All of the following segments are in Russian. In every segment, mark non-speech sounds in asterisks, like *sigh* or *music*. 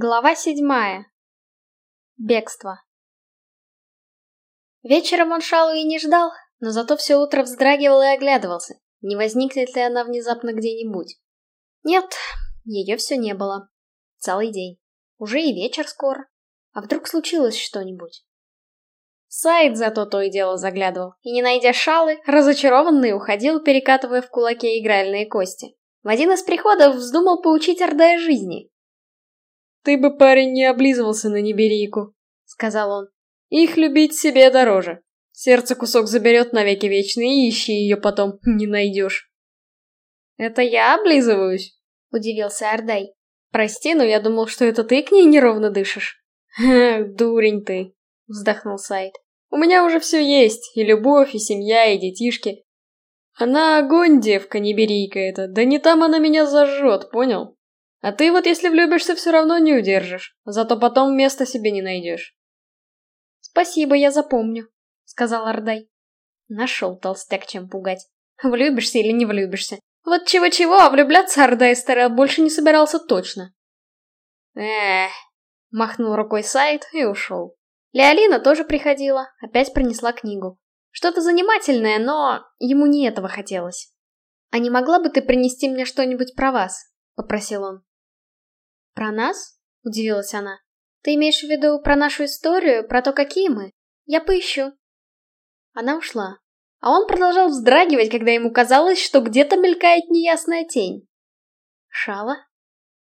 Глава седьмая. Бегство. Вечером он Шалу и не ждал, но зато все утро вздрагивал и оглядывался, не возникнет ли она внезапно где-нибудь. Нет, ее все не было. Целый день. Уже и вечер скоро. А вдруг случилось что-нибудь? Сайд зато то и дело заглядывал, и не найдя Шалы, разочарованный уходил, перекатывая в кулаке игральные кости. В один из приходов вздумал поучить Ордая жизни, «Ты бы, парень, не облизывался на неберийку», — сказал он. «Их любить себе дороже. Сердце кусок заберет навеки вечные, и ищи ее потом *laughs* не найдешь». «Это я облизываюсь?» — удивился Ордай. «Прости, но я думал, что это ты к ней неровно дышишь». дурень ты», — вздохнул Сайд. «У меня уже все есть, и любовь, и семья, и детишки. Она огонь, девка, не берийка эта, да не там она меня зажжет, понял?» А ты вот если влюбишься, все равно не удержишь, зато потом места себе не найдешь. Спасибо, я запомню, сказал Ордай. Нашел толстяк чем пугать. Влюбишься или не влюбишься. Вот чего-чего, а влюбляться Ордай старый больше не собирался точно. Эх, махнул рукой Сайт и ушел. Леолина тоже приходила, опять принесла книгу. Что-то занимательное, но ему не этого хотелось. «А не могла бы ты принести мне что-нибудь про вас?» — попросил он. «Про нас?» — удивилась она. «Ты имеешь в виду про нашу историю, про то, какие мы? Я поищу». Она ушла. А он продолжал вздрагивать, когда ему казалось, что где-то мелькает неясная тень. Шала?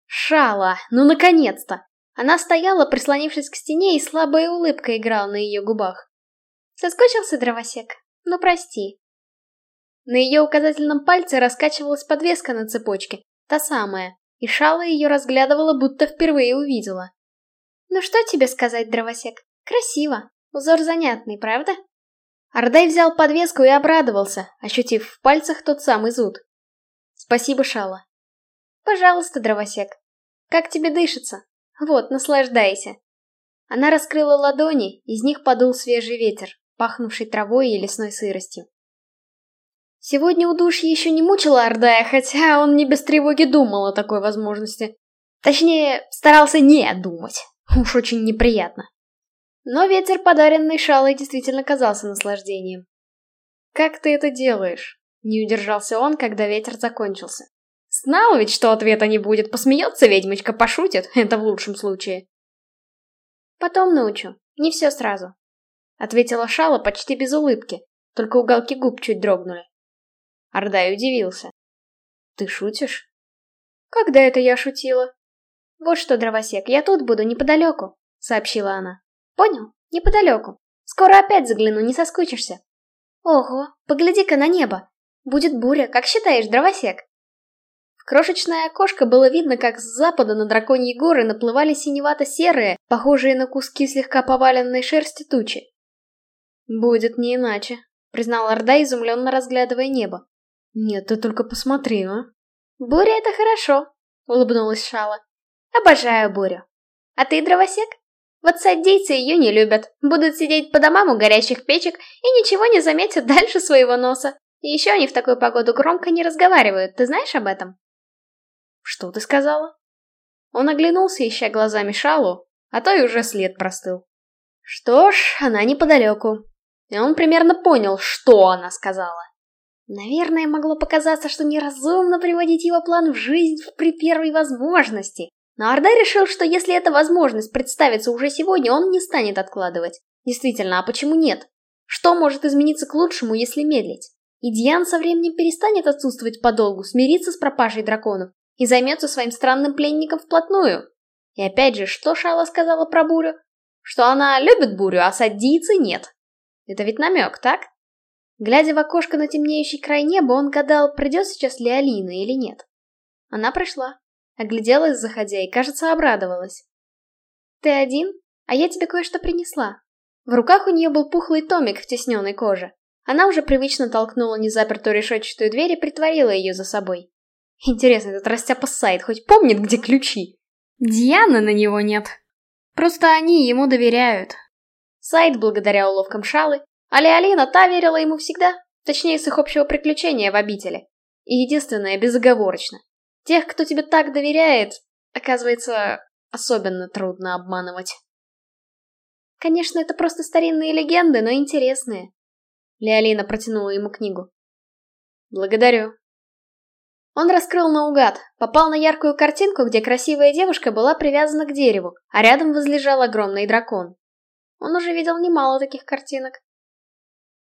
Шала! Ну, наконец-то! Она стояла, прислонившись к стене, и слабая улыбка играла на ее губах. Соскочился дровосек? Ну, прости. На ее указательном пальце раскачивалась подвеска на цепочке, та самая, и Шала ее разглядывала, будто впервые увидела. «Ну что тебе сказать, дровосек? Красиво. Узор занятный, правда?» Ардай взял подвеску и обрадовался, ощутив в пальцах тот самый зуд. «Спасибо, Шала». «Пожалуйста, дровосек. Как тебе дышится? Вот, наслаждайся». Она раскрыла ладони, из них подул свежий ветер, пахнувший травой и лесной сыростью. Сегодня удушье еще не мучило Ордая, хотя он не без тревоги думал о такой возможности. Точнее, старался не думать. Уж очень неприятно. Но ветер, подаренный Шалой, действительно казался наслаждением. «Как ты это делаешь?» — не удержался он, когда ветер закончился. «Знал ведь, что ответа не будет. Посмеется ведьмочка, пошутит. Это в лучшем случае». «Потом научу. Не все сразу», — ответила Шала почти без улыбки, только уголки губ чуть дрогнули. Ардай удивился. «Ты шутишь?» «Когда это я шутила?» «Вот что, дровосек, я тут буду, неподалеку», — сообщила она. «Понял? Неподалеку. Скоро опять загляну, не соскучишься». «Ого, погляди-ка на небо. Будет буря, как считаешь, дровосек?» В крошечное окошко было видно, как с запада на драконьи горы наплывали синевато-серые, похожие на куски слегка поваленной шерсти тучи. «Будет не иначе», — признал Орда, изумленно разглядывая небо. Нет, ты только посмотри, а. Буря — это хорошо, улыбнулась Шала. Обожаю бурю. А ты дровосек? Вот садийцы ее не любят. Будут сидеть по домам у горящих печек и ничего не заметят *laughs* дальше своего носа. И еще они в такую погоду громко не разговаривают, ты знаешь об этом? Что ты сказала? Он оглянулся, ища глазами Шалу, а то и уже след простыл. Что ж, она неподалеку. И он примерно понял, что она сказала. Наверное, могло показаться, что неразумно приводить его план в жизнь при первой возможности. Но Орда решил, что если эта возможность представится уже сегодня, он не станет откладывать. Действительно, а почему нет? Что может измениться к лучшему, если медлить? И Диан со временем перестанет отсутствовать подолгу, смириться с пропажей драконов и займется своим странным пленником вплотную. И опять же, что Шала сказала про бурю? Что она любит бурю, а садийцы нет. Это ведь намек, так? Глядя в окошко на темнеющий край неба, он гадал, придет сейчас ли Алина или нет. Она пришла, огляделась, заходя, и, кажется, обрадовалась. «Ты один? А я тебе кое-что принесла». В руках у нее был пухлый томик в тесненной коже. Она уже привычно толкнула незапертую решетчатую дверь и притворила ее за собой. Интересно, этот растяпа сайт хоть помнит, где ключи? Дианы на него нет. Просто они ему доверяют. Сайт, благодаря уловкам Шалы, а Леолина та верила ему всегда, точнее с их общего приключения в обители. И единственное, безоговорочно. Тех, кто тебе так доверяет, оказывается, особенно трудно обманывать. Конечно, это просто старинные легенды, но интересные. Леолина протянула ему книгу. Благодарю. Он раскрыл наугад, попал на яркую картинку, где красивая девушка была привязана к дереву, а рядом возлежал огромный дракон. Он уже видел немало таких картинок.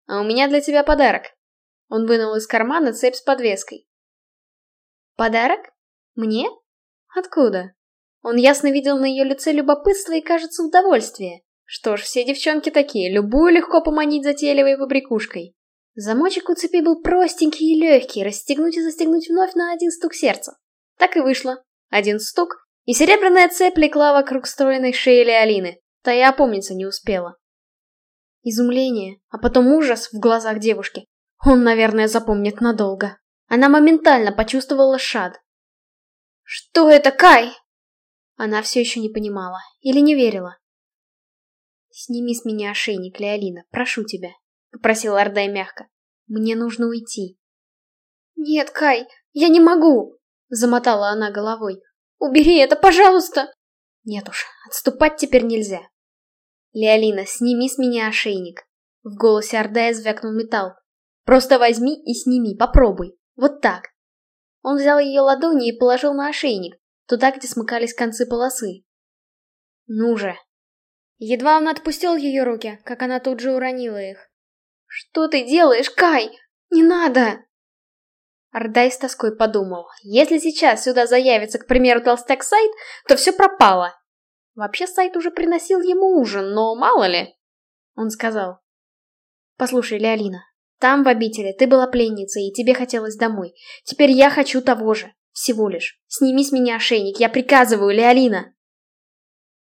«А у меня для тебя подарок». Он вынул из кармана цепь с подвеской. «Подарок? Мне? Откуда?» Он ясно видел на ее лице любопытство и, кажется, удовольствие. Что ж, все девчонки такие, любую легко поманить затейливой побрякушкой. Замочек у цепи был простенький и легкий, расстегнуть и застегнуть вновь на один стук сердца. Так и вышло. Один стук, и серебряная цепь легла вокруг стройной шеи Леолины. Та и опомниться не успела. Изумление, а потом ужас в глазах девушки. Он, наверное, запомнит надолго. Она моментально почувствовала шад. «Что это, Кай?» Она все еще не понимала или не верила. «Сними с меня ошейник, Леолина, прошу тебя», — попросил Ордай мягко. «Мне нужно уйти». «Нет, Кай, я не могу!» — замотала она головой. «Убери это, пожалуйста!» «Нет уж, отступать теперь нельзя». «Леолина, сними с меня ошейник!» В голосе Ордая звякнул металл. «Просто возьми и сними, попробуй. Вот так». Он взял ее ладони и положил на ошейник, туда, где смыкались концы полосы. «Ну же!» Едва он отпустил ее руки, как она тут же уронила их. «Что ты делаешь, Кай? Не надо!» Ардай с тоской подумал, если сейчас сюда заявится, к примеру, толстяк Сайт, то все пропало. Вообще Сайт уже приносил ему ужин, но мало ли. Он сказал, «Послушай, Леолина, там, в обители, ты была пленницей, и тебе хотелось домой. Теперь я хочу того же, всего лишь. Сними с меня ошейник, я приказываю, Леолина!»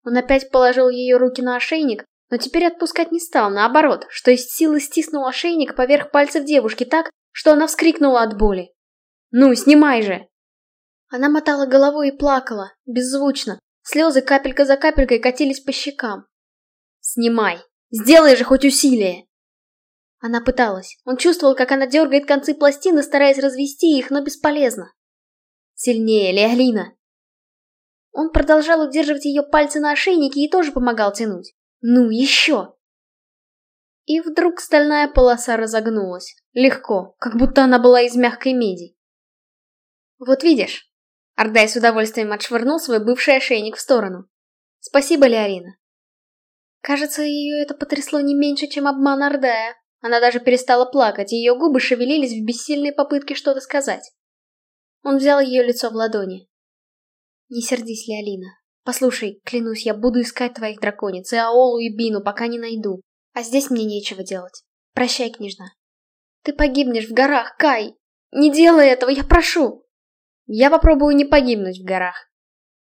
Он опять положил ее руки на ошейник, но теперь отпускать не стал, наоборот, что из силы стиснул ошейник поверх пальцев девушки так, что она вскрикнула от боли. «Ну, снимай же!» Она мотала головой и плакала, беззвучно. Слезы капелька за капелькой катились по щекам. «Снимай! Сделай же хоть усилие!» Она пыталась. Он чувствовал, как она дергает концы пластины, стараясь развести их, но бесполезно. «Сильнее, Леолина!» Он продолжал удерживать ее пальцы на ошейнике и тоже помогал тянуть. «Ну, еще!» И вдруг стальная полоса разогнулась. Легко, как будто она была из мягкой меди. «Вот видишь?» Ардай с удовольствием отшвырнул свой бывший ошейник в сторону. «Спасибо, Леорина». Кажется, ее это потрясло не меньше, чем обман Ардая. Она даже перестала плакать, и ее губы шевелились в бессильной попытке что-то сказать. Он взял ее лицо в ладони. Не сердись, Леолина. Послушай, клянусь, я буду искать твоих драконец, и Аолу, и Бину, пока не найду. А здесь мне нечего делать. Прощай, княжна. Ты погибнешь в горах, Кай! Не делай этого, я прошу! Я попробую не погибнуть в горах.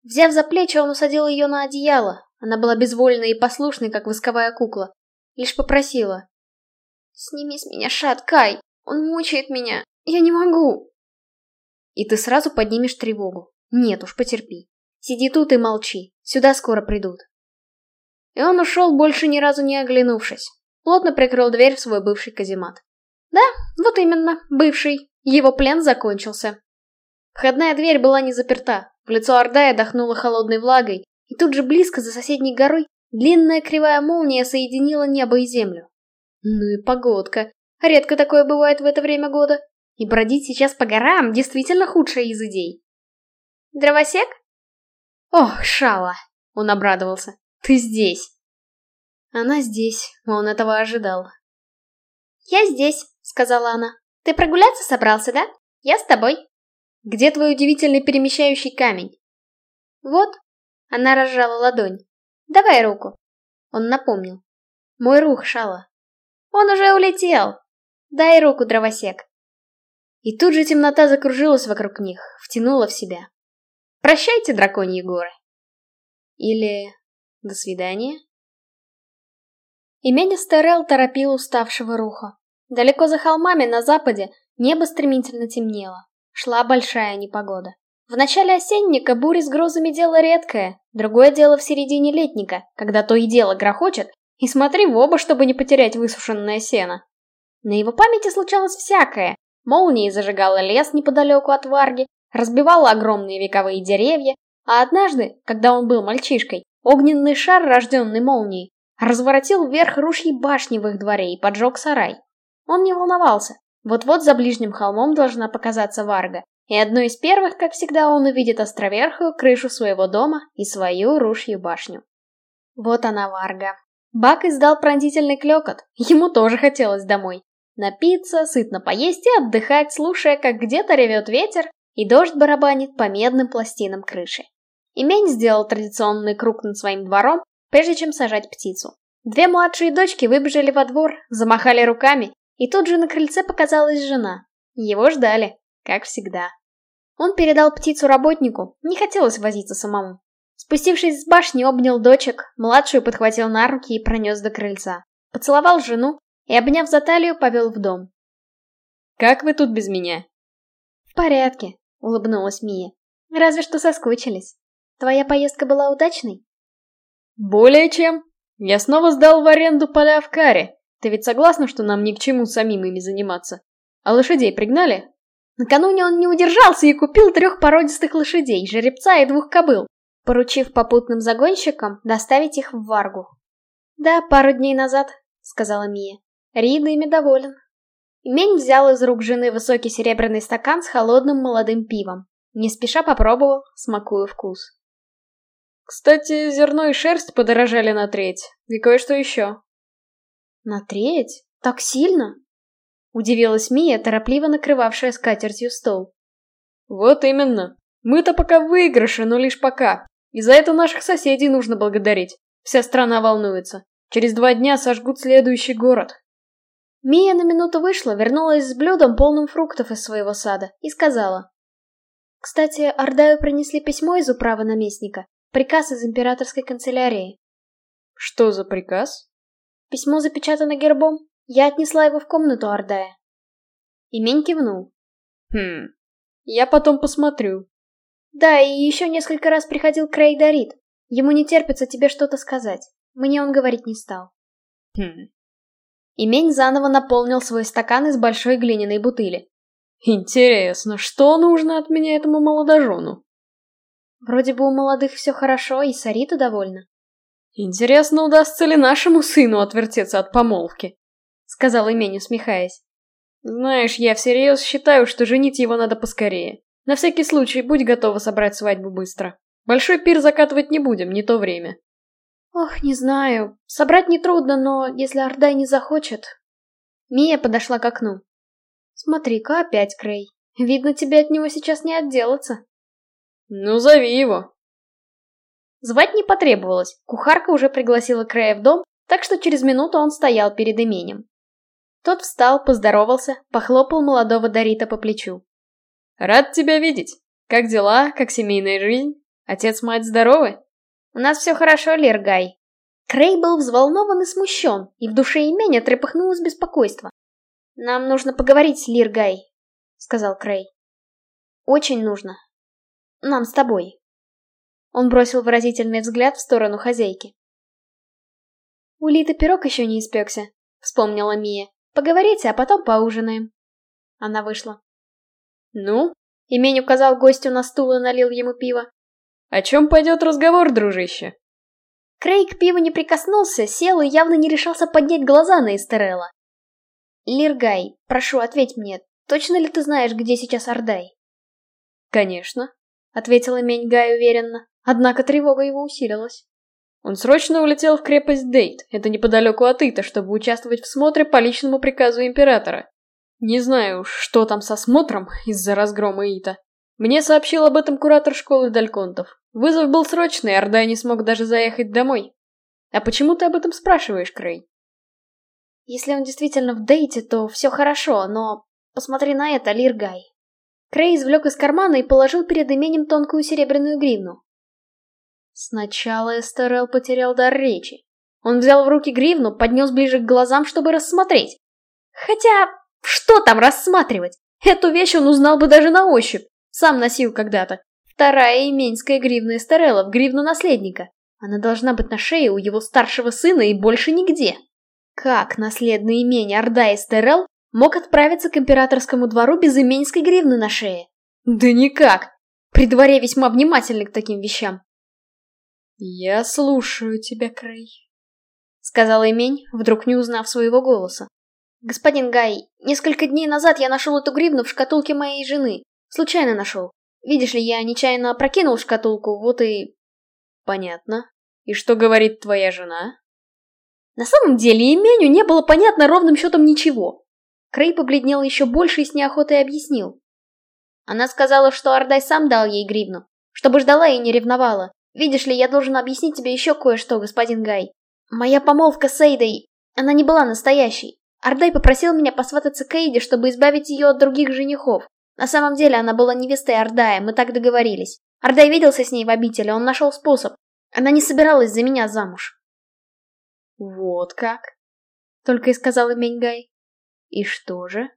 Взяв за плечи, он усадил ее на одеяло. Она была безвольной и послушной, как восковая кукла. Лишь попросила. «Сними с меня шат, Кай! Он мучает меня! Я не могу!» И ты сразу поднимешь тревогу. Нет уж, потерпи. Сиди тут и молчи. Сюда скоро придут. И он ушел, больше ни разу не оглянувшись. Плотно прикрыл дверь в свой бывший каземат. Да, вот именно, бывший. Его плен закончился. Входная дверь была не заперта. В лицо Ордая дохнуло холодной влагой, и тут же близко за соседней горой длинная кривая молния соединила небо и землю. Ну и погодка. Редко такое бывает в это время года. И бродить сейчас по горам действительно худшая из идей. Дровосек? Ох, Шала! Он обрадовался. Ты здесь. Она здесь, он этого ожидал. Я здесь, сказала она. Ты прогуляться собрался, да? Я с тобой. Где твой удивительный перемещающий камень? Вот. Она разжала ладонь. Давай руку. Он напомнил. Мой рух, Шала. Он уже улетел. Дай руку, дровосек. И тут же темнота закружилась вокруг них, втянула в себя. Прощайте, драконьи горы. Или до свидания. Имени Стерел торопил уставшего руха. Далеко за холмами на западе небо стремительно темнело. Шла большая непогода. В начале осенника бури с грозами дело редкое, другое дело в середине летника, когда то и дело грохочет, и смотри в оба, чтобы не потерять высушенное сено. На его памяти случалось всякое. Молнией зажигала лес неподалеку от Варги, разбивала огромные вековые деревья, А однажды, когда он был мальчишкой, огненный шар, рожденный молнией, разворотил вверх рушьи башни в их дворе и поджег сарай. Он не волновался. Вот-вот за ближним холмом должна показаться Варга, и одной из первых, как всегда, он увидит островерхую крышу своего дома и свою рушью башню. Вот она, Варга. Бак издал пронзительный клекот, ему тоже хотелось домой. Напиться, сытно поесть и отдыхать, слушая, как где-то ревет ветер, и дождь барабанит по медным пластинам крыши. Имень сделал традиционный круг над своим двором, прежде чем сажать птицу. Две младшие дочки выбежали во двор, замахали руками, и тут же на крыльце показалась жена. Его ждали, как всегда. Он передал птицу работнику, не хотелось возиться самому. Спустившись с башни, обнял дочек, младшую подхватил на руки и пронес до крыльца. Поцеловал жену и, обняв за талию, повел в дом. «Как вы тут без меня?» «В порядке», — улыбнулась Мия. «Разве что соскучились. Твоя поездка была удачной?» «Более чем. Я снова сдал в аренду поля в Каре. Ты ведь согласна, что нам ни к чему самим ими заниматься? А лошадей пригнали?» Накануне он не удержался и купил трех породистых лошадей, жеребца и двух кобыл, поручив попутным загонщикам доставить их в Варгу. «Да, пару дней назад», — сказала Мия. Рида ими доволен. Мень взял из рук жены высокий серебряный стакан с холодным молодым пивом. Не спеша попробовал, смакуя вкус. Кстати, зерно и шерсть подорожали на треть. И кое-что еще. На треть? Так сильно? Удивилась Мия, торопливо накрывавшая скатертью стол. Вот именно. Мы-то пока в выигрыше, но лишь пока. И за это наших соседей нужно благодарить. Вся страна волнуется. Через два дня сожгут следующий город. Мия на минуту вышла, вернулась с блюдом, полным фруктов из своего сада, и сказала. Кстати, Ордаю принесли письмо из управы наместника. Приказ из императорской канцелярии. Что за приказ? Письмо запечатано гербом. Я отнесла его в комнату Ордая. Имень кивнул. Хм, я потом посмотрю. Да, и еще несколько раз приходил Крей Дарит. Ему не терпится тебе что-то сказать. Мне он говорить не стал. Хм. Имень заново наполнил свой стакан из большой глиняной бутыли. Интересно, что нужно от меня этому молодожену? Вроде бы у молодых все хорошо, и Сарита довольна. Интересно, удастся ли нашему сыну отвертеться от помолвки? — сказал Имень, усмехаясь. «Знаешь, я всерьез считаю, что женить его надо поскорее. На всякий случай, будь готова собрать свадьбу быстро. Большой пир закатывать не будем, не то время». «Ох, не знаю. Собрать нетрудно, но если Ордай не захочет...» Мия подошла к окну. «Смотри-ка опять, Крей. Видно, тебе от него сейчас не отделаться». «Ну, зови его». Звать не потребовалось. Кухарка уже пригласила Крея в дом, так что через минуту он стоял перед именем. Тот встал, поздоровался, похлопал молодого Дарита по плечу. «Рад тебя видеть. Как дела, как семейная жизнь? Отец-мать здоровы?» «У нас все хорошо, Лергай». Крей был взволнован и смущен, и в душе имения трепыхнулось беспокойство. «Нам нужно поговорить, Лиргай», — сказал Крей. «Очень нужно. Нам с тобой». Он бросил выразительный взгляд в сторону хозяйки. «У Литы пирог еще не испекся», — вспомнила Мия. Поговорите, а потом поужинаем. Она вышла. Ну? Имень указал гостю на стул и налил ему пиво. О чем пойдет разговор, дружище? Крейг пиво не прикоснулся, сел и явно не решался поднять глаза на Эстерелла. Лиргай, прошу, ответь мне, точно ли ты знаешь, где сейчас Ордай? Конечно, ответила Мень Гай уверенно, однако тревога его усилилась. Он срочно улетел в крепость Дейт, это неподалеку от Ита, чтобы участвовать в смотре по личному приказу императора. Не знаю, что там со смотром из-за разгрома Ита. Мне сообщил об этом куратор школы Дальконтов. Вызов был срочный, Ордай не смог даже заехать домой. А почему ты об этом спрашиваешь, Крей? Если он действительно в Дейте, то все хорошо, но... Посмотри на это, Лиргай. Крей извлек из кармана и положил перед именем тонкую серебряную гривну. Сначала Эстерел потерял дар речи. Он взял в руки гривну, поднес ближе к глазам, чтобы рассмотреть. Хотя, что там рассматривать? Эту вещь он узнал бы даже на ощупь. Сам носил когда-то. Вторая именская гривна Эстерела в гривну наследника. Она должна быть на шее у его старшего сына и больше нигде. Как наследный имень Орда Эстерел мог отправиться к императорскому двору без именской гривны на шее? Да никак. При дворе весьма внимательны к таким вещам. «Я слушаю тебя, Крей», — сказал Эмень, вдруг не узнав своего голоса. «Господин Гай, несколько дней назад я нашел эту гривну в шкатулке моей жены. Случайно нашел. Видишь ли, я нечаянно опрокинул шкатулку, вот и...» «Понятно. И что говорит твоя жена?» На самом деле, Именю не было понятно ровным счетом ничего. Крей побледнел еще больше и с неохотой объяснил. Она сказала, что Ардай сам дал ей гривну, чтобы ждала и не ревновала. Видишь ли, я должен объяснить тебе еще кое-что, господин Гай. Моя помолвка с Эйдой, она не была настоящей. Ардай попросил меня посвататься к Эйде, чтобы избавить ее от других женихов. На самом деле она была невестой Ардая, мы так договорились. Ардай виделся с ней в обители, он нашел способ. Она не собиралась за меня замуж. Вот как? Только и сказал Меньгай. И что же?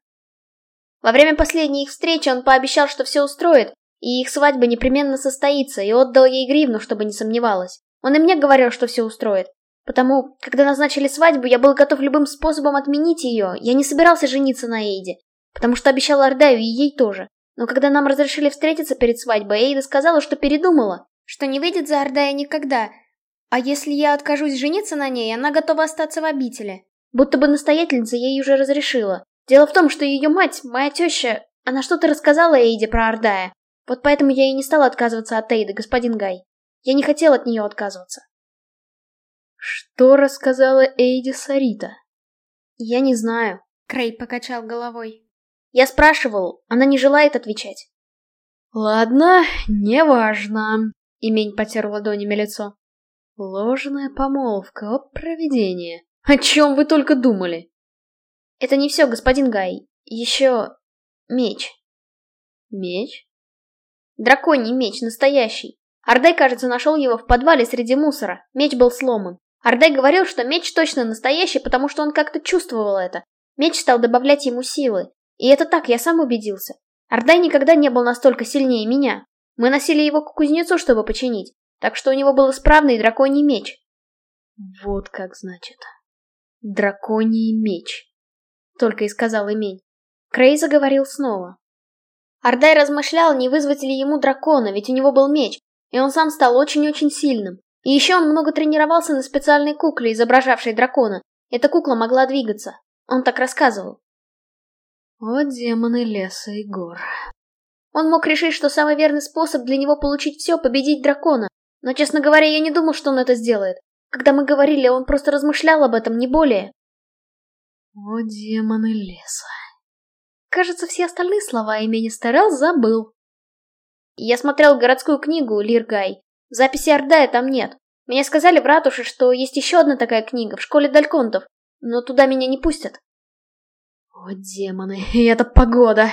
Во время последней их встречи он пообещал, что все устроит, и их свадьба непременно состоится, и отдал ей гривну, чтобы не сомневалась. Он и мне говорил, что все устроит. Потому, когда назначили свадьбу, я был готов любым способом отменить ее, я не собирался жениться на Эйде. Потому что обещал Ардаю и ей тоже. Но когда нам разрешили встретиться перед свадьбой, Эйда сказала, что передумала, что не выйдет за Ардая никогда. А если я откажусь жениться на ней, она готова остаться в обители. Будто бы настоятельница ей уже разрешила. Дело в том, что ее мать, моя теща, она что-то рассказала Эйде про Ардая. Вот поэтому я и не стала отказываться от Эйды, господин Гай. Я не хотел от нее отказываться. Что рассказала Эйди Сарита? Я не знаю. Крей покачал головой. Я спрашивал, она не желает отвечать. Ладно, неважно. Имень потер ладонями лицо. Ложная помолвка, о провидение. О чем вы только думали? Это не все, господин Гай. Еще меч. Меч? Драконий меч, настоящий. Ардай, кажется, нашел его в подвале среди мусора. Меч был сломан. Ардай говорил, что меч точно настоящий, потому что он как-то чувствовал это. Меч стал добавлять ему силы. И это так, я сам убедился. Ардай никогда не был настолько сильнее меня. Мы носили его к кузнецу, чтобы починить. Так что у него был исправный драконий меч. Вот как значит. Драконий меч. Только и сказал Имень. Крей заговорил снова. Ардай размышлял, не вызвать ли ему дракона, ведь у него был меч, и он сам стал очень-очень сильным. И еще он много тренировался на специальной кукле, изображавшей дракона. Эта кукла могла двигаться. Он так рассказывал. О, демоны леса и гор. Он мог решить, что самый верный способ для него получить все — победить дракона. Но, честно говоря, я не думал, что он это сделает. Когда мы говорили, он просто размышлял об этом, не более. О, демоны леса. Кажется, все остальные слова имени Старел забыл. Я смотрел городскую книгу, Лиргай. Записи Ордая там нет. Мне сказали в ратуше, что есть еще одна такая книга в школе Дальконтов, но туда меня не пустят. О, демоны, *laughs* и это погода!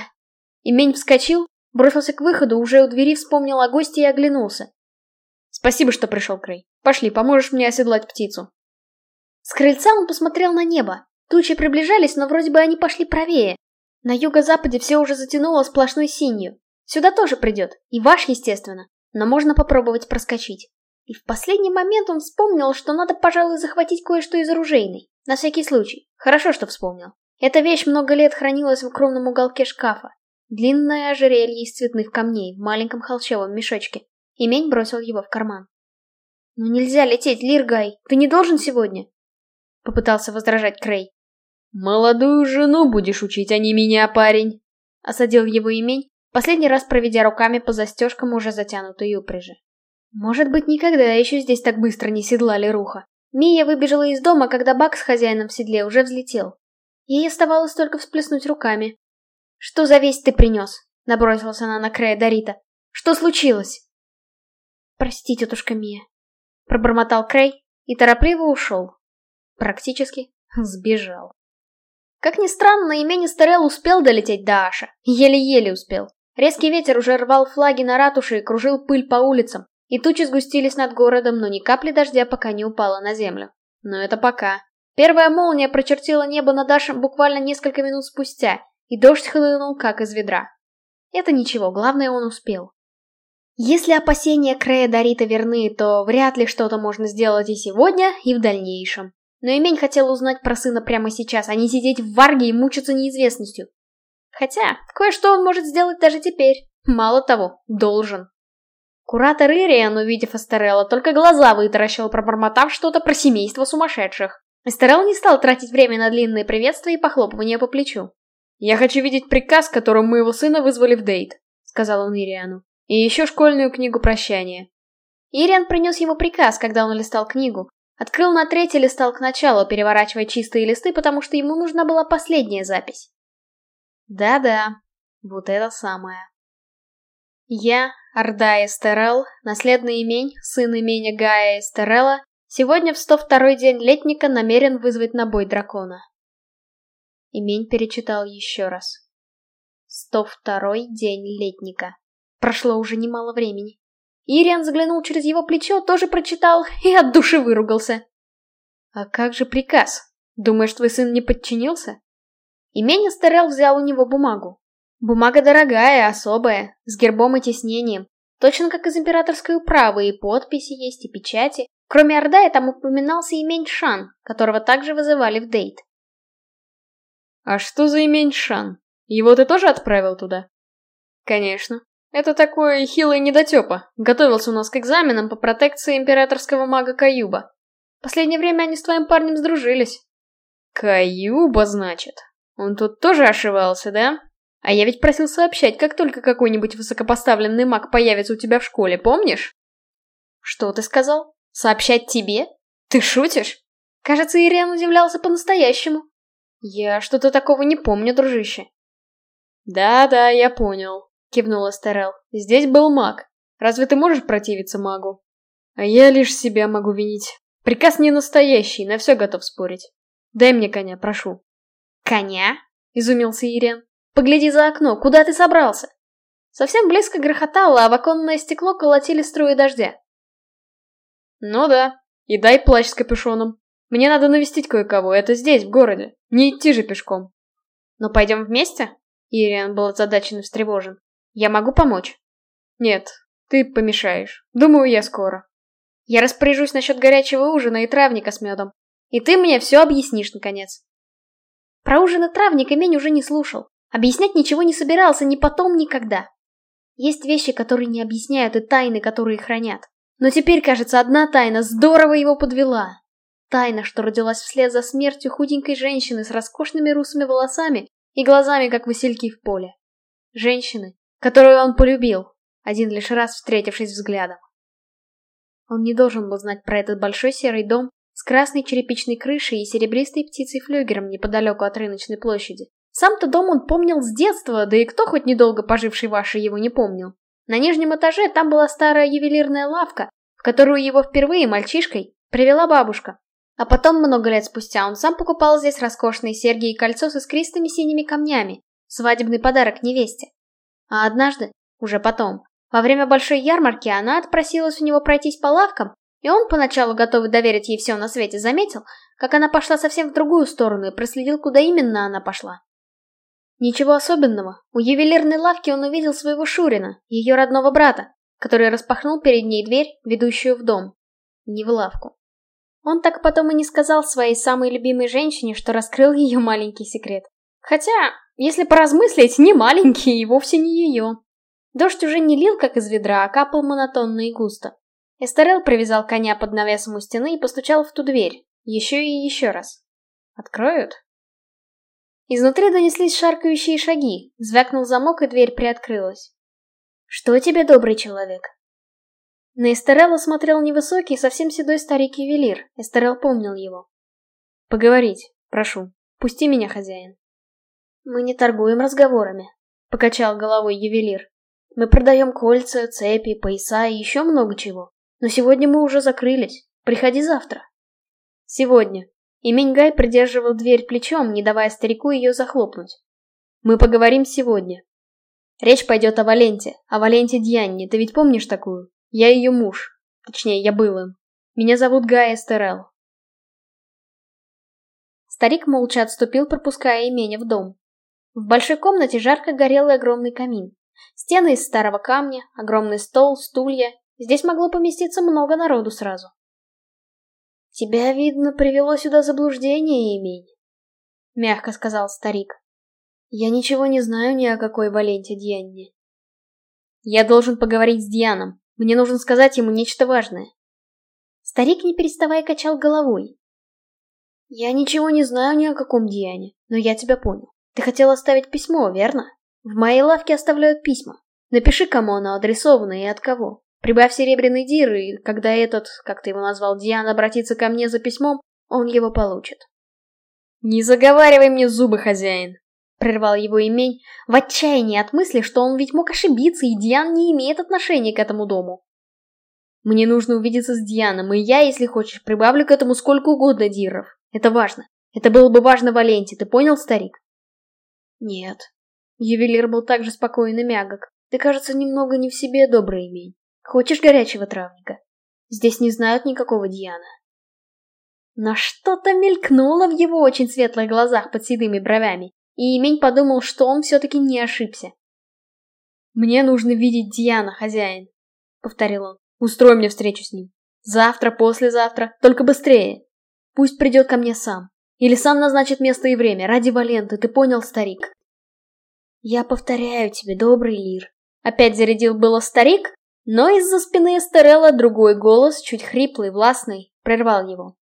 Имень вскочил, бросился к выходу, уже у двери вспомнил о гости и оглянулся. Спасибо, что пришел, Крей. Пошли, поможешь мне оседлать птицу. С крыльца он посмотрел на небо. Тучи приближались, но вроде бы они пошли правее, на юго-западе все уже затянуло сплошной синью. Сюда тоже придет, и ваш, естественно, но можно попробовать проскочить. И в последний момент он вспомнил, что надо, пожалуй, захватить кое-что из оружейной. На всякий случай. Хорошо, что вспомнил. Эта вещь много лет хранилась в укромном уголке шкафа. Длинное ожерелье из цветных камней в маленьком холщовом мешочке. Имень бросил его в карман. «Ну нельзя лететь, Лиргай, ты не должен сегодня?» Попытался возражать Крей. «Молодую жену будешь учить, а не меня, парень!» Осадил его имень, последний раз проведя руками по застежкам уже затянутой упряжи. Может быть, никогда еще здесь так быстро не седлали руха. Мия выбежала из дома, когда Бак с хозяином в седле уже взлетел. Ей оставалось только всплеснуть руками. «Что за весть ты принес?» — набросилась она на Крея Дарита. «Что случилось?» «Прости, тетушка Мия», — пробормотал Крей и торопливо ушел. Практически сбежал. Как ни странно, имени Старел успел долететь до Аша. Еле-еле успел. Резкий ветер уже рвал флаги на ратуше и кружил пыль по улицам. И тучи сгустились над городом, но ни капли дождя пока не упала на землю. Но это пока. Первая молния прочертила небо над Ашем буквально несколько минут спустя, и дождь хлынул как из ведра. Это ничего, главное он успел. Если опасения Крея Дарита верны, то вряд ли что-то можно сделать и сегодня, и в дальнейшем. Но Имень хотел узнать про сына прямо сейчас, а не сидеть в варге и мучиться неизвестностью. Хотя, кое-что он может сделать даже теперь. Мало того, должен. Куратор Ириан, увидев Эстерелла, только глаза вытаращил, пробормотав что-то про семейство сумасшедших. Эстерелл не стал тратить время на длинные приветствия и похлопывания по плечу. «Я хочу видеть приказ, которым моего сына вызвали в дейт», — сказал он Ириану. «И еще школьную книгу прощания». Ириан принес ему приказ, когда он листал книгу. Открыл на третий листал к началу, переворачивая чистые листы, потому что ему нужна была последняя запись. Да-да, вот это самое. Я, Орда Эстерел, наследный имень, сын имения Гая Эстерела, сегодня в 102-й день летника намерен вызвать на бой дракона. Имень перечитал еще раз. 102-й день летника. Прошло уже немало времени. Ириан заглянул через его плечо, тоже прочитал и от души выругался. «А как же приказ? Думаешь, твой сын не подчинился?» Имень Эстерел взял у него бумагу. Бумага дорогая, особая, с гербом и тиснением. Точно как из императорской управы, и подписи есть, и печати. Кроме Ордая, там упоминался имень Шан, которого также вызывали в Дейт. «А что за имень Шан? Его ты тоже отправил туда?» «Конечно. Это такой хилый недотепа. Готовился у нас к экзаменам по протекции императорского мага Каюба. Последнее время они с твоим парнем сдружились». «Каюба, значит? Он тут тоже ошивался, да?» А я ведь просил сообщать, как только какой-нибудь высокопоставленный маг появится у тебя в школе, помнишь? Что ты сказал? Сообщать тебе? Ты шутишь? Кажется, Ириан удивлялся по-настоящему. Я что-то такого не помню, дружище. Да-да, я понял, кивнула Стерел. Здесь был маг. Разве ты можешь противиться магу? А я лишь себя могу винить. Приказ не настоящий, на все готов спорить. Дай мне коня, прошу. Коня? Изумился Ириан. Погляди за окно, куда ты собрался? Совсем близко грохотало, а в оконное стекло колотили струи дождя. Ну да, и дай плащ с капюшоном. Мне надо навестить кое-кого, это здесь, в городе. Не идти же пешком. Но пойдем вместе? Ириан был озадачен и встревожен. Я могу помочь? Нет, ты помешаешь. Думаю, я скоро. Я распоряжусь насчет горячего ужина и травника с медом. И ты мне все объяснишь, наконец. Про ужин и травник Имень уже не слушал. Объяснять ничего не собирался ни потом, ни когда. Есть вещи, которые не объясняют, и тайны, которые хранят. Но теперь, кажется, одна тайна здорово его подвела. Тайна, что родилась вслед за смертью худенькой женщины с роскошными русыми волосами и глазами, как васильки в поле. Женщины, которую он полюбил, один лишь раз встретившись взглядом. Он не должен был знать про этот большой серый дом с красной черепичной крышей и серебристой птицей-флюгером неподалеку от рыночной площади. Сам-то дом он помнил с детства, да и кто хоть недолго поживший Вашей его не помнил. На нижнем этаже там была старая ювелирная лавка, в которую его впервые мальчишкой привела бабушка. А потом, много лет спустя, он сам покупал здесь роскошные серьги и кольцо с искристыми синими камнями, свадебный подарок невесте. А однажды, уже потом, во время большой ярмарки она отпросилась у него пройтись по лавкам, и он, поначалу готовый доверить ей все на свете, заметил, как она пошла совсем в другую сторону и проследил, куда именно она пошла. Ничего особенного. У ювелирной лавки он увидел своего Шурина, ее родного брата, который распахнул перед ней дверь, ведущую в дом. Не в лавку. Он так потом и не сказал своей самой любимой женщине, что раскрыл ее маленький секрет. Хотя, если поразмыслить, не маленький и вовсе не ее. Дождь уже не лил, как из ведра, а капал монотонно и густо. Эстерел привязал коня под навесом у стены и постучал в ту дверь. Еще и еще раз. Откроют? Изнутри донеслись шаркающие шаги, звякнул замок, и дверь приоткрылась. «Что тебе, добрый человек?» На Эстерелла смотрел невысокий, совсем седой старик-ювелир. Эстерел помнил его. «Поговорить, прошу. Пусти меня, хозяин». «Мы не торгуем разговорами», — покачал головой ювелир. «Мы продаем кольца, цепи, пояса и еще много чего. Но сегодня мы уже закрылись. Приходи завтра». «Сегодня», и Мингай придерживал дверь плечом, не давая старику ее захлопнуть. «Мы поговорим сегодня. Речь пойдет о Валенте, о Валенте Дьянне, ты ведь помнишь такую? Я ее муж. Точнее, я был им. Меня зовут Гай Эстерел». Старик молча отступил, пропуская имение в дом. В большой комнате жарко горел огромный камин. Стены из старого камня, огромный стол, стулья. Здесь могло поместиться много народу сразу. «Тебя, видно, привело сюда заблуждение, имень», — мягко сказал старик. «Я ничего не знаю ни о какой Валенте Дьянне». Я должен поговорить с Дианом. Мне нужно сказать ему нечто важное. Старик, не переставая, качал головой. Я ничего не знаю ни о каком Диане, но я тебя понял. Ты хотел оставить письмо, верно? В моей лавке оставляют письма. Напиши, кому оно адресовано и от кого. Прибавь серебряный дир, и когда этот, как ты его назвал, Диан обратится ко мне за письмом, он его получит. «Не заговаривай мне зубы, хозяин!» — прервал его имень, в отчаянии от мысли, что он ведь мог ошибиться, и Диан не имеет отношения к этому дому. «Мне нужно увидеться с Дианом, и я, если хочешь, прибавлю к этому сколько угодно диров. Это важно. Это было бы важно Валенте, ты понял, старик?» «Нет». Ювелир был также спокоен и мягок. «Ты, кажется, немного не в себе, добрый имень. Хочешь горячего травника? Здесь не знают никакого Диана». Но что-то мелькнуло в его очень светлых глазах под седыми бровями, и Имень подумал, что он все-таки не ошибся. «Мне нужно видеть Диана, хозяин», — повторил он. «Устрой мне встречу с ним. Завтра, послезавтра, только быстрее. Пусть придет ко мне сам. Или сам назначит место и время, ради Валенты, ты понял, старик?» «Я повторяю тебе, добрый Лир». Опять зарядил было старик, но из-за спины Эстерелла другой голос, чуть хриплый, властный, прервал его.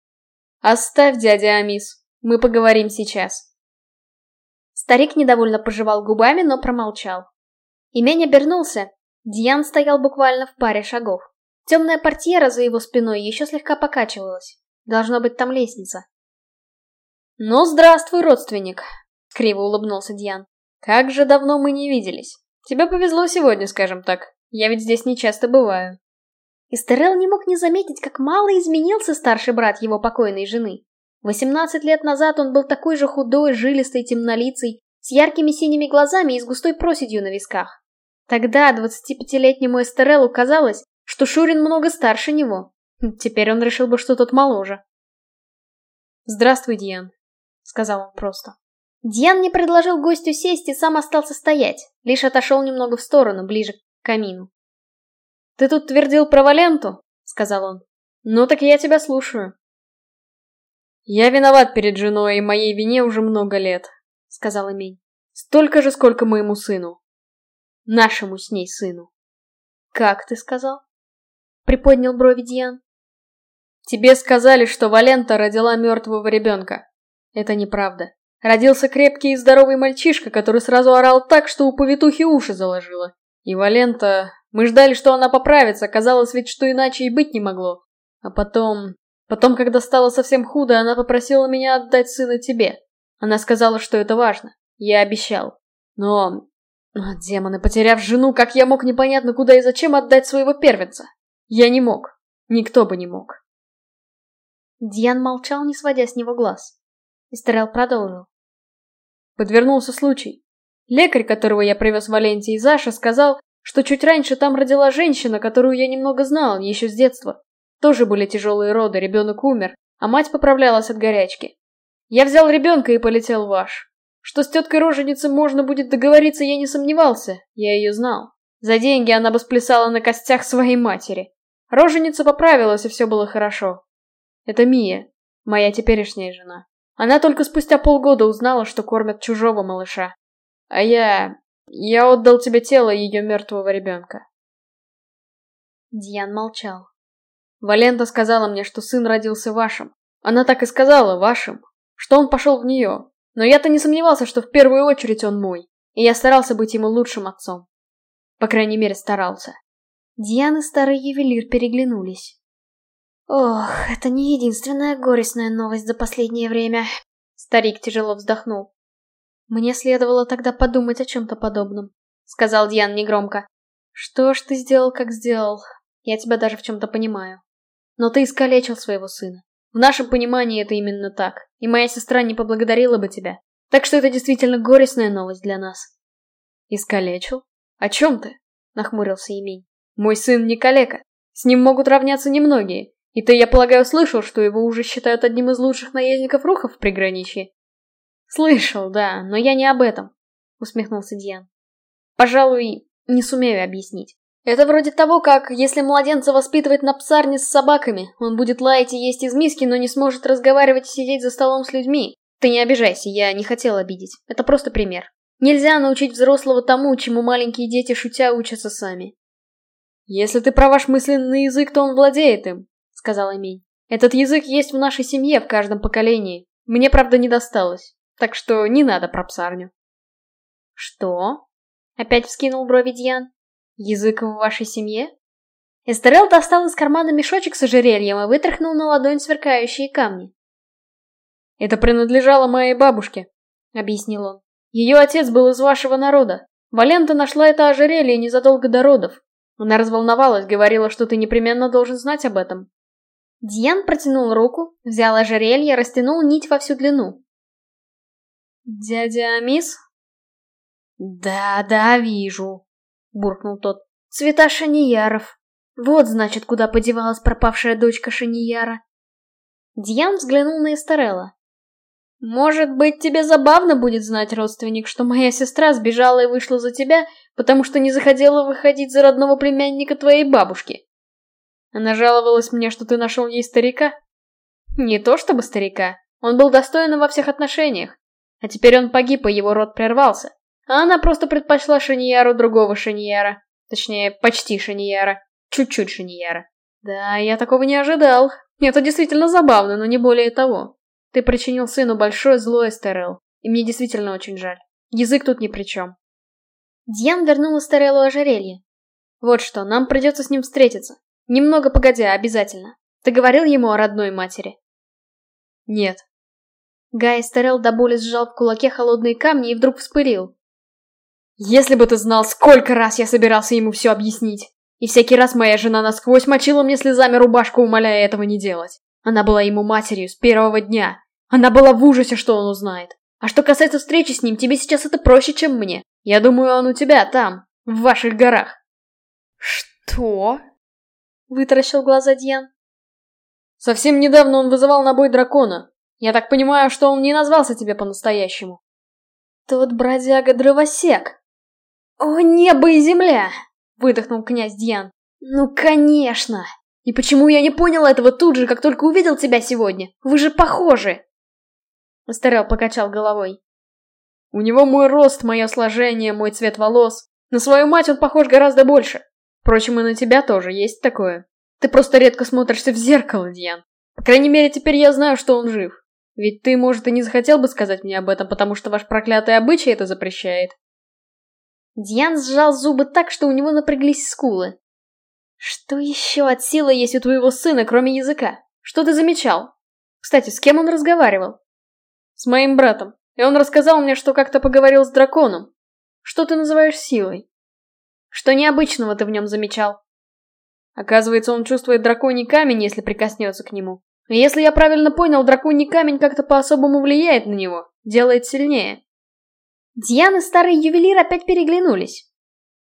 «Оставь, дядя Амис, мы поговорим сейчас». Старик недовольно пожевал губами, но промолчал. Имень обернулся. Диан стоял буквально в паре шагов. Темная портьера за его спиной еще слегка покачивалась. Должно быть там лестница. «Ну, здравствуй, родственник!» — криво улыбнулся Диан. «Как же давно мы не виделись. Тебе повезло сегодня, скажем так. Я ведь здесь не часто бываю». Истерел не мог не заметить, как мало изменился старший брат его покойной жены. Восемнадцать лет назад он был такой же худой, жилистой, темнолицей, с яркими синими глазами и с густой проседью на висках. Тогда двадцатипятилетнему Эстерелу казалось, что Шурин много старше него. Теперь он решил бы, что тот моложе. «Здравствуй, Диан», — сказал он просто. Диан не предложил гостю сесть и сам остался стоять, лишь отошел немного в сторону, ближе к камину. «Ты тут твердил про Валенту?» — сказал он. «Ну так я тебя слушаю». «Я виноват перед женой, и моей вине уже много лет», — сказал Эмень. «Столько же, сколько моему сыну. Нашему с ней сыну». «Как ты сказал?» — приподнял брови Диан. «Тебе сказали, что Валента родила мертвого ребенка. Это неправда. Родился крепкий и здоровый мальчишка, который сразу орал так, что у повитухи уши заложило. И Валента мы ждали, что она поправится, казалось ведь, что иначе и быть не могло. А потом... Потом, когда стало совсем худо, она попросила меня отдать сына тебе. Она сказала, что это важно. Я обещал. Но... но демоны, потеряв жену, как я мог непонятно куда и зачем отдать своего первенца? Я не мог. Никто бы не мог. Диан молчал, не сводя с него глаз. Истерел продолжил. Подвернулся случай. Лекарь, которого я привез в Валенте из Аша, сказал, что чуть раньше там родила женщина, которую я немного знал, еще с детства. Тоже были тяжелые роды, ребенок умер, а мать поправлялась от горячки. Я взял ребенка и полетел в Аш. Что с теткой роженицей можно будет договориться, я не сомневался, я ее знал. За деньги она бы сплясала на костях своей матери. Роженица поправилась, и все было хорошо. Это Мия, моя теперешняя жена. Она только спустя полгода узнала, что кормят чужого малыша. А я... Я отдал тебе тело ее мертвого ребенка. Диан молчал. Валента сказала мне, что сын родился вашим. Она так и сказала, вашим. Что он пошел в нее. Но я-то не сомневался, что в первую очередь он мой. И я старался быть ему лучшим отцом. По крайней мере, старался. Диан и старый ювелир переглянулись. Ох, это не единственная горестная новость за последнее время. Старик тяжело вздохнул. Мне следовало тогда подумать о чем-то подобном, сказал Диан негромко. Что ж ты сделал, как сделал? Я тебя даже в чем-то понимаю. Но ты искалечил своего сына. В нашем понимании это именно так, и моя сестра не поблагодарила бы тебя. Так что это действительно горестная новость для нас. Искалечил? О чем ты? Нахмурился Емень. Мой сын не калека. С ним могут равняться немногие. И ты, я полагаю, слышал, что его уже считают одним из лучших наездников рухов в приграничье. «Слышал, да, но я не об этом», — усмехнулся Диан. «Пожалуй, не сумею объяснить. Это вроде того, как, если младенца воспитывать на псарне с собаками, он будет лаять и есть из миски, но не сможет разговаривать и сидеть за столом с людьми. Ты не обижайся, я не хотел обидеть. Это просто пример. Нельзя научить взрослого тому, чему маленькие дети шутя учатся сами. «Если ты про ваш мысленный язык, то он владеет им», — сказал Эмень. «Этот язык есть в нашей семье в каждом поколении. Мне, правда, не досталось. Так что не надо про псарню». «Что?» — опять вскинул брови Дьян. «Язык в вашей семье?» Эстерел достал из кармана мешочек с ожерельем и вытряхнул на ладонь сверкающие камни. «Это принадлежало моей бабушке», — объяснил он. «Ее отец был из вашего народа. Валента нашла это ожерелье незадолго до родов. Она разволновалась, говорила, что ты непременно должен знать об этом». Дьян протянул руку, взял ожерелье, растянул нить во всю длину. «Дядя Амис?» «Да-да, вижу», — буркнул тот. «Цвета шанияров. Вот, значит, куда подевалась пропавшая дочка шанияра». Дьян взглянул на Эстерелла. «Может быть, тебе забавно будет знать, родственник, что моя сестра сбежала и вышла за тебя, потому что не захотела выходить за родного племянника твоей бабушки?» Она жаловалась мне, что ты нашел ей старика. Не то чтобы старика, он был достоин во всех отношениях. А теперь он погиб, и его род прервался. А она просто предпочла Шанияру другого Шанияра. Точнее, почти Шанияра. Чуть-чуть Шанияра. Да, я такого не ожидал. Это действительно забавно, но не более того. Ты причинил сыну большое зло, Эстерел. И мне действительно очень жаль. Язык тут ни при чем. Дьян вернул Эстерелу ожерелье. Вот что, нам придется с ним встретиться. Немного погодя, обязательно. Ты говорил ему о родной матери? Нет. Гай Эстерел до боли сжал в кулаке холодные камни и вдруг вспылил. Если бы ты знал, сколько раз я собирался ему все объяснить. И всякий раз моя жена насквозь мочила мне слезами рубашку, умоляя этого не делать. Она была ему матерью с первого дня. Она была в ужасе, что он узнает. А что касается встречи с ним, тебе сейчас это проще, чем мне. Я думаю, он у тебя там, в ваших горах. Что? Вытаращил глаза Дьян. Совсем недавно он вызывал на бой дракона. Я так понимаю, что он не назвался тебе по-настоящему. Тот бродяга-дровосек. «О, небо и земля!» — выдохнул князь Дьян. «Ну, конечно! И почему я не понял этого тут же, как только увидел тебя сегодня? Вы же похожи!» Старел покачал головой. «У него мой рост, мое сложение, мой цвет волос. На свою мать он похож гораздо больше. Впрочем, и на тебя тоже есть такое. Ты просто редко смотришься в зеркало, Дьян. По крайней мере, теперь я знаю, что он жив. Ведь ты, может, и не захотел бы сказать мне об этом, потому что ваш проклятый обычай это запрещает. Дьян сжал зубы так, что у него напряглись скулы. Что еще от силы есть у твоего сына, кроме языка? Что ты замечал? Кстати, с кем он разговаривал? С моим братом. И он рассказал мне, что как-то поговорил с драконом. Что ты называешь силой? Что необычного ты в нем замечал? Оказывается, он чувствует драконий камень, если прикоснется к нему. И если я правильно понял, драконий камень как-то по-особому влияет на него, делает сильнее. Диан и старый ювелир опять переглянулись.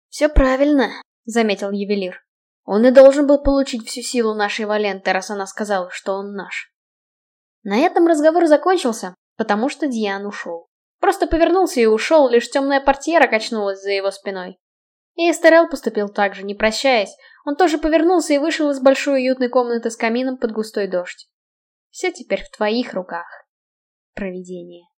«Все правильно», — заметил ювелир. «Он и должен был получить всю силу нашей Валенты, раз она сказала, что он наш». На этом разговор закончился, потому что Диан ушел. Просто повернулся и ушел, лишь темная портьера качнулась за его спиной. И Эстерел поступил так же, не прощаясь. Он тоже повернулся и вышел из большой уютной комнаты с камином под густой дождь. Все теперь в твоих руках. Провидение.